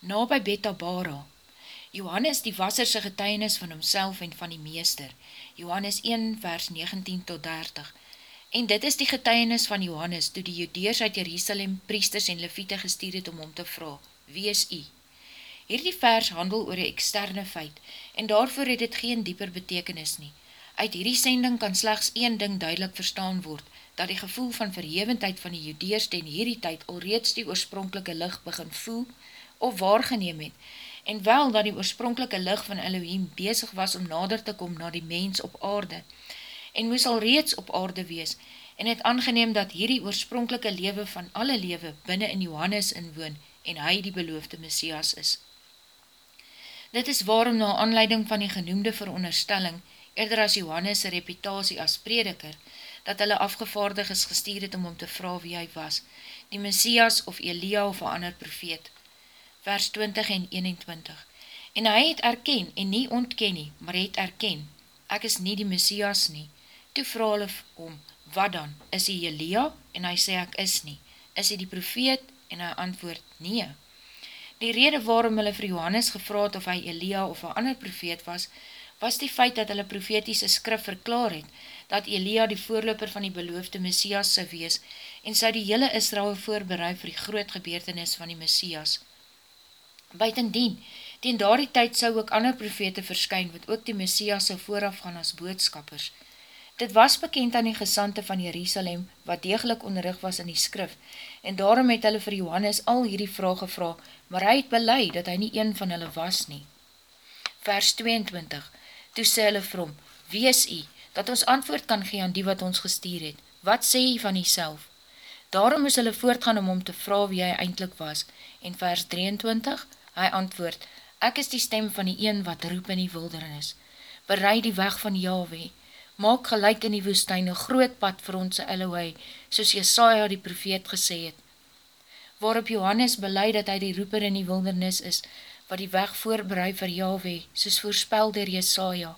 na by Betabara. Johannes die wasserse getuienis van homself en van die meester, Johannes 1 vers 19 tot 30. En dit is die getuienis van Johannes, toe die judeers uit Jerusalem, priesters en leviete gestuur het om om te vraag, wie is u? Hierdie vers handel oor die externe feit, en daarvoor het het geen dieper betekenis nie. Uit hierdie sending kan slechts een ding duidelik verstaan word, dat die gevoel van verhevendheid van die judeers ten hierdie tyd alreeds die oorspronkelike licht begin voel of waargeneem het, en wel dat die oorspronkelike licht van Elohim bezig was om nader te kom na die mens op aarde, en moes al reeds op aarde wees, en het aangeneem dat hierdie oorspronkelike lewe van alle lewe binnen in Johannes inwoon, en hy die beloofde Messias is. Dit is waarom na aanleiding van die genoemde veronderstelling, eerder as Johannes' reputatie as prediker, dat hulle afgevaardig is gestuur het om om te vraag wie hy was, die Messias of Elia of een ander profeet. Vers 20 en 21 En hy het erken en nie ontken nie, maar het erken, ek is nie die Messias nie. Toe vraag hulle om, wat dan, is hy Elia? En hy sê ek is nie. Is hy die profeet? En hy antwoord, nee. Die rede waarom hulle vir Johannes gevraad of hy Elia of een ander profeet was, was die feit dat hulle profetiese skrif verklaar het, dat Elia die voorloper van die beloofde Messias sy wees, en sy die hele Israel voorbereid vir die groot gebeurtenis van die Messias. Buitendien, teen daardie tyd sou ook ander profete verskyn, wat ook die Messias sou vooraf gaan as boodskappers. Dit was bekend aan die gesante van Jerusalem, wat degelijk onderrug was in die skrif, en daarom het hulle vir Johannes al hierdie vraag gevra, maar hy het beleid dat hy nie een van hulle was nie. Vers 22 Toe sê hulle vir hom, is jy, dat ons antwoord kan gee aan die wat ons gestuur het? Wat sê jy van jy self? Daarom is hulle voortgaan om om te vraag wie hy eindelijk was. En vers 23, hy antwoord, ek is die stem van die een wat roep in die wildernis. Bereid die weg van Yahweh, maak gelijk in die woestijn een groot pad vir ons Elohei, soos Jesaja die profeet gesê het. Waarop Johannes beleid dat hy die roeper in die wildernis is, wat die weg voorbereid vir Yahweh, soos voorspel dier Jesaja.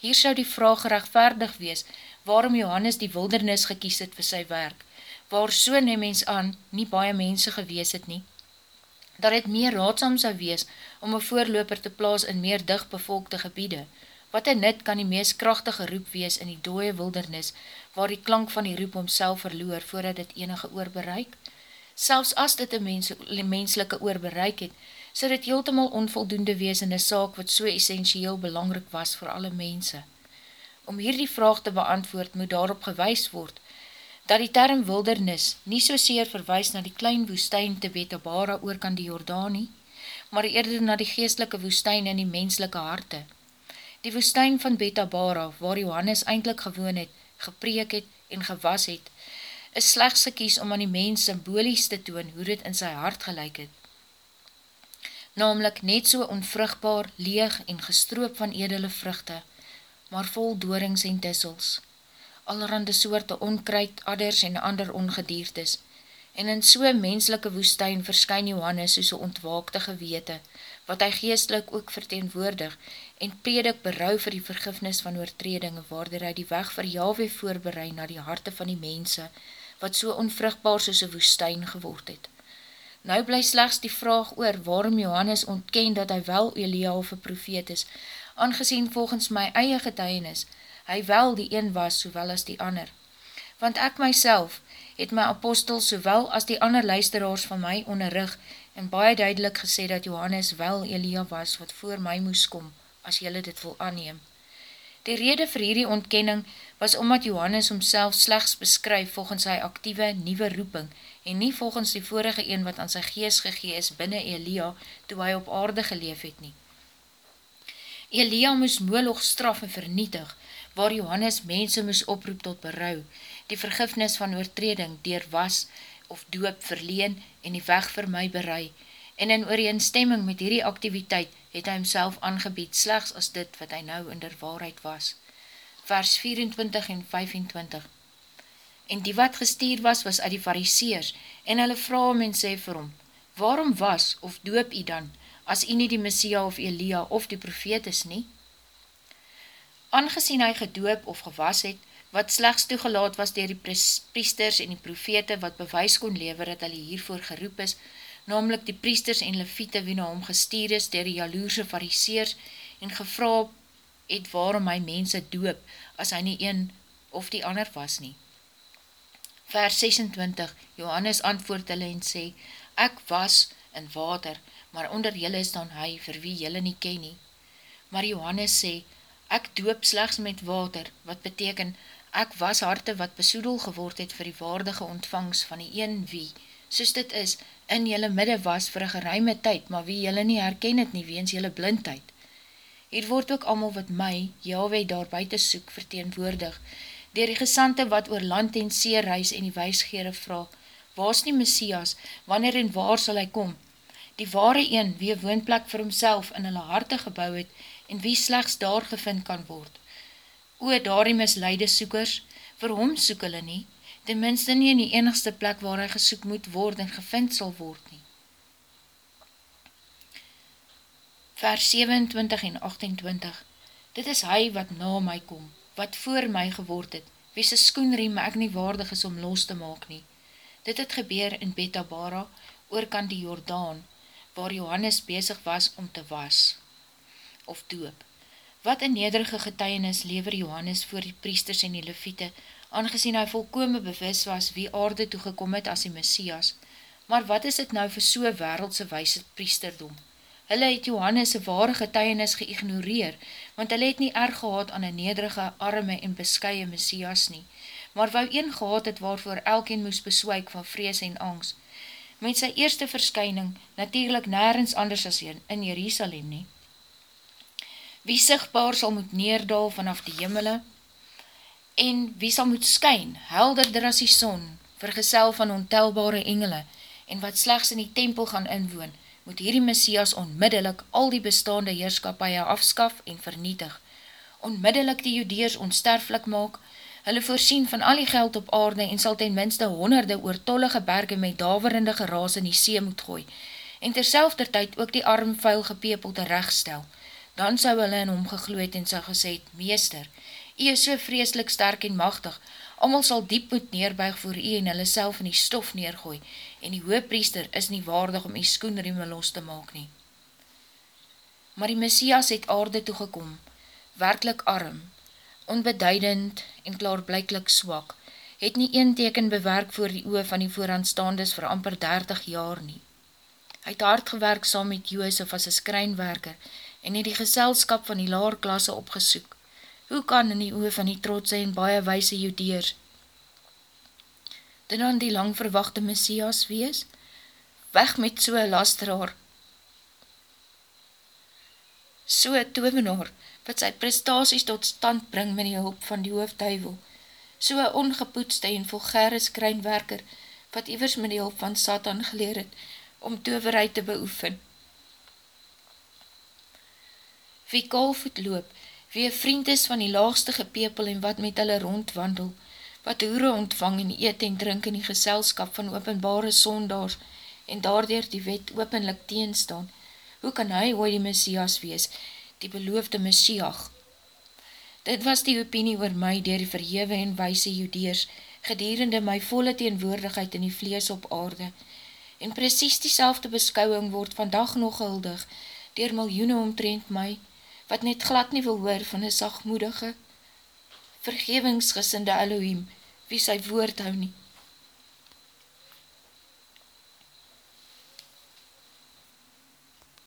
Hier sou die vraag gerechtvaardig wees, waarom Johannes die wildernis gekies het vir sy werk, waar so neem mens aan, nie baie mense gewees het nie. Dat het meer raadsam sou wees, om een voorloper te plaas in meer dichtbevolkte gebiede, wat een nit kan die meest krachtige roep wees in die dooie wildernis, waar die klank van die roep omself verloor, voordat het enige oor bereik. Selfs as dit een mens, menselike oor bereik het, so dit heeltemal onvoldoende wees in een saak wat so essentieel belangrik was vir alle mense. Om hierdie vraag te beantwoord moet daarop gewys word, dat die term wildernis nie so seer verwys na die klein woestijn te Betabara oor kan die Jordanie, maar eerder na die geestelike woestijn in die menselike harte. Die woestijn van Betabara, waar Johannes eindelijk gewoon het, gepreek het en gewas het, is slechts gekies om aan die mens symbolies te toon hoe dit in sy hart gelijk het namelijk net so onvrugbaar, leeg en gestroop van edele vruchte, maar vol doorings en tissels, allerhande soorte onkruid, adders en ander ongediertes, en in so'n menselike woestijn verskyn Johannes soos een ontwaakte gewete, wat hy geestelik ook verteenwoordig, en predik berou vir die vergifnis van oortredinge, waardoor hy die weg vir Yahweh voorbereid na die harte van die mense, wat so onvrugbaar soos een woestijn geword het. Nou bly slechts die vraag oor waarom Johannes ontken dat hy wel Elia of een profeet is, aangezien volgens my eie getuienis, hy wel die een was sowel as die ander. Want ek myself het my apostel sowel as die ander luisteraars van my onderrug en baie duidelik gesê dat Johannes wel Elia was wat voor my moes kom, as jylle dit wil aanneem. Die rede vir hierdie ontkenning was omdat Johannes homself slechts beskryf volgens sy actieve nieuwe roeping en nie volgens die vorige een wat aan sy gees gegee is binnen Elia toe hy op aarde geleef het nie. Elia moes moeloog straf en vernietig, waar Johannes mense moes oproep tot berou, die vergifnis van oortreding dier was of doop verleen en die weg vir my berei, en in ooreenstemming met hierdie activiteit het hy homself aangebied slechts as dit wat hy nou in der waarheid was. Vers 24 en 25 en die wat gestuur was, was uit die fariseers, en hulle vraag om en sê vir hom, waarom was of doop jy dan, as jy nie die Messia of Elia of die profeet is nie? Aangezien hy gedoop of gewas het, wat slechts toegelaat was dier die priesters en die profete wat bewys kon lever dat hulle hiervoor geroep is, namelijk die priesters en leviete wie na hom gestuur is dier die jaloerse fariseers en gevra het waarom hy mense doop as hy nie een of die ander was nie. Vers 26, Johannes antwoord hulle en sê, Ek was in water, maar onder julle is dan hy, vir wie julle nie ken nie. Maar Johannes sê, Ek doop slechts met water, wat beteken, ek was harte wat besoedel geword het vir die waardige ontvangs van die een wie, soos dit is, in jylle midde was vir een geruime tyd, maar wie jylle nie herken het nie, weens jylle blindheid. Hier word ook allemaal wat my, Yahweh daar buiten soek, verteenwoordig, dier die gesante wat oor land en see reis en die wijsgere vraag, waar is die Messias, wanneer en waar sal hy kom? Die ware een, wie een woonplek vir homself in hulle harte gebouw het, en wie slechts daar gevind kan word. O, daar die misleide soekers, vir hom soek hulle nie, ten minste nie in die enigste plek waar hy gesoek moet word en gevind sal word nie. Vers 27 en 28 Dit is hy wat na my kom, wat voor my geword het, wie sy skoenriem ek nie waardig is om los te maak nie. Dit het gebeur in Betabara, oorkant die Jordaan, waar Johannes bezig was om te was, of doop. Wat een nederige getuienis lever Johannes voor die priesters en die leviete, aangezien hy volkome bewus was wie aarde toegekom het as die Messias. Maar wat is het nou vir so wereldse wijse priesterdom? Hulle het Johannes' ware getuienis geïgnoreer, want hulle het nie erg gehad aan een nederige, arme en beskye Messias nie, maar wou een gehad het waarvoor elkeen moes beswyk van vrees en angst. Met sy eerste verskyning, natuurlijk nergens anders as in Jerusalem nie. Wie sigtbaar sal moet neerdal vanaf die jimmele, en wie sal moet skyn, helderder as die son, vergesel van ontelbare engele, en wat slechts in die tempel gaan inwoon, moet hierdie Messias onmiddellik al die bestaande heerskapie afskaf en vernietig, onmiddellik die judeers onsterflik maak, hulle voorsien van al die geld op aarde en sal ten minste honderde oortollige berge met daverende geraas in die see moet gooi, en terselfde tyd ook die arm vuil gepepel te rechtstel, dan sou hulle in hom gegloed en sal gesê, Meester, Jy is so vreselik sterk en machtig, Amal sal diep moet neerbuig voor jy en hulle self in die stof neergooi, en die hoopriester is nie waardig om jy skoenrieme los te maak nie. Maar die Messias het aarde toegekom, werkelijk arm, onbeduidend en klaarblijklik swak, het nie een teken bewerk voor die oe van die vooraanstaandes vir amper 30 jaar nie. Hy het hard gewerk saam met Joosef as een skrynwerker en het die geselskap van die laarklasse opgesoek, hoe kan in die oor van die trotse en baie wijse judeers dit dan die lang verwachte Messias wees? Weg met so'n lasteraar, so'n tovenaar, wat sy prestaties tot stand bring met die hulp van die hoofdduivel, so'n ongepoetste en vulgaire skrynwerker, wat ewers met die hulp van Satan geleer het, om toverheid te beoefen. Wie kalvoet loop, wie een vriend is van die laagste gepepel en wat met hulle rondwandel, wat hoere ontvang en eet en drink in die geselskap van openbare sondaars en daardoor die wet openlik teenstaan, hoe kan hy ooit die Messias wees, die beloofde Messias? Dit was die opinie oor my dier die verhewe en wijse judeers, gedurende my volle teenwoordigheid in die vlees op aarde, en precies die selfde beskouwing word vandag nog huldig, dier miljoene omtrent my, wat net glad nie wil hoor van een sagmoedige, vergevingsgesinde Elohim, wie sy woord hou nie.